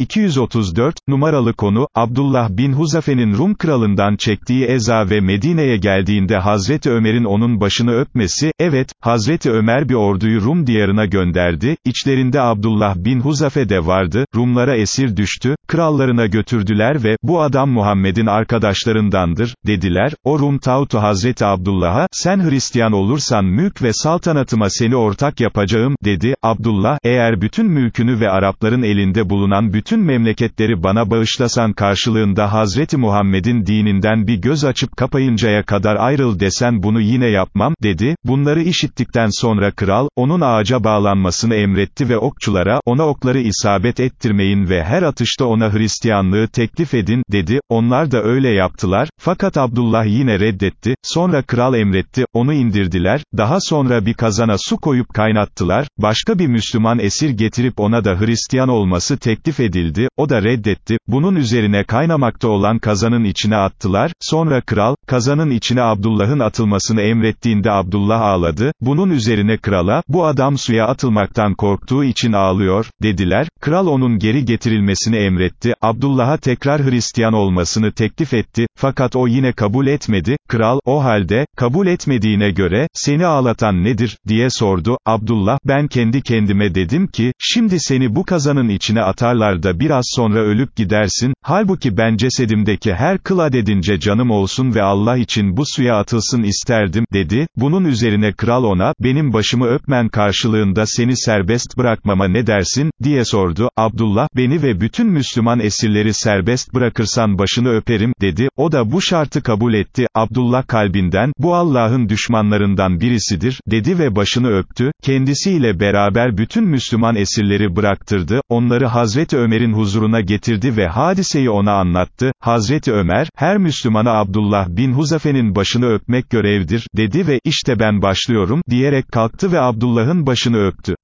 234, numaralı konu, Abdullah bin Huzafe'nin Rum kralından çektiği eza ve Medine'ye geldiğinde Hazreti Ömer'in onun başını öpmesi, evet, Hazreti Ömer bir orduyu Rum diyarına gönderdi, içlerinde Abdullah bin Huzafe de vardı, Rumlara esir düştü, krallarına götürdüler ve, bu adam Muhammed'in arkadaşlarındandır, dediler, o Rum tağutu Hazreti Abdullah'a, sen Hristiyan olursan mülk ve saltanatıma seni ortak yapacağım, dedi, Abdullah, eğer bütün mülkünü ve Arapların elinde bulunan bütün memleketleri bana bağışlasan karşılığında Hazreti Muhammed'in dininden bir göz açıp kapayıncaya kadar ayrıl desen bunu yine yapmam, dedi, bunları işittikten sonra kral, onun ağaca bağlanmasını emretti ve okçulara, ona okları isabet ettirmeyin ve her atışta ona Hristiyanlığı teklif edin, dedi, onlar da öyle yaptılar, fakat Abdullah yine reddetti, sonra kral emretti, onu indirdiler, daha sonra bir kazana su koyup kaynattılar, başka bir Müslüman esir getirip ona da Hristiyan olması teklif edildi, o da reddetti, bunun üzerine kaynamakta olan kazanın içine attılar, sonra kral, kazanın içine Abdullah'ın atılmasını emrettiğinde Abdullah ağladı, bunun üzerine krala, bu adam suya atılmaktan korktuğu için ağlıyor, dediler, kral onun geri getirilmesini emretti, Abdullah'a tekrar Hristiyan olmasını teklif etti, fakat o yine kabul etmedi, kral, o halde, kabul etmediğine göre, seni ağlatan nedir, diye sordu, Abdullah, ben kendi kendime dedim ki, şimdi seni bu kazanın içine atarlar da biraz sonra ölüp gidersin, halbuki ben cesedimdeki her kıl adedince canım olsun ve Allah için bu suya atılsın isterdim, dedi, bunun üzerine kral ona, benim başımı öpmen karşılığında seni serbest bırakmama ne dersin, diye sordu, Abdullah, beni ve bütün Müslüman esirleri serbest bırakırsan başını öperim, dedi, o da bu şartı kabul etti, Abdullah kalbinden, bu Allah'ın düşmanlarından birisidir, dedi ve başını öptü, kendisiyle beraber bütün Müslüman esirleri bıraktırdı, onları Hazreti Ömer'in huzuruna getirdi ve hadiseyi ona anlattı, Hazreti Ömer, her Müslümana Abdullah bin Huzafe'nin başını öpmek görevdir, dedi ve işte ben başlıyorum, diyerek kalktı ve Abdullah'ın başını öptü.